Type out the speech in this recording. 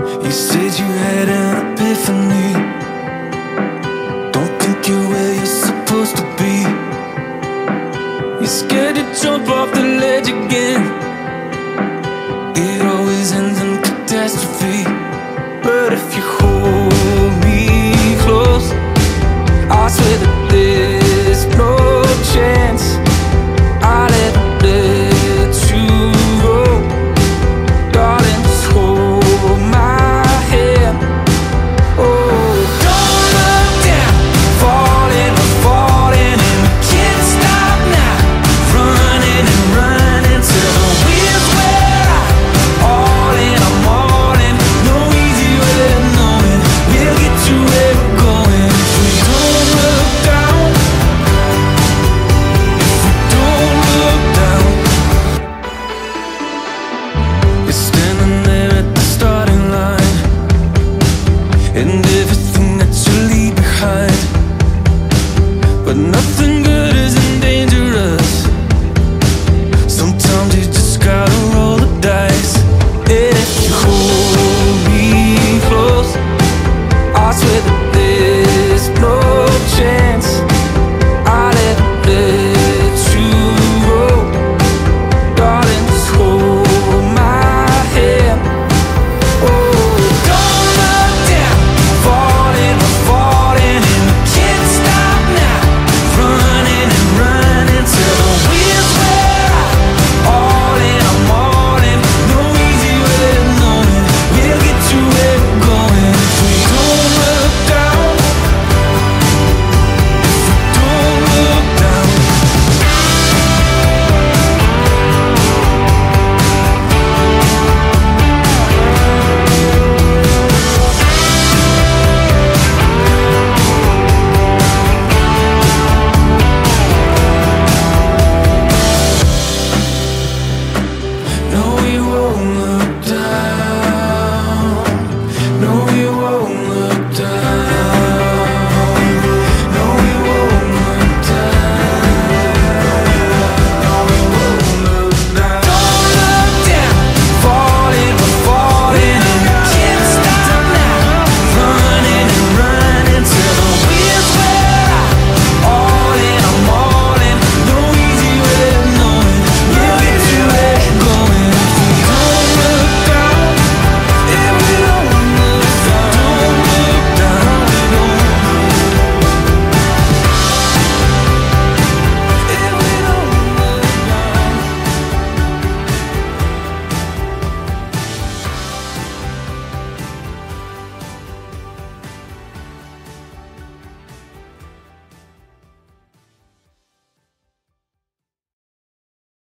You said you had an epiphany. Don't think you're where you're supposed to be. You're scared to jump off the ledge again. everything that you leave behind. But nothing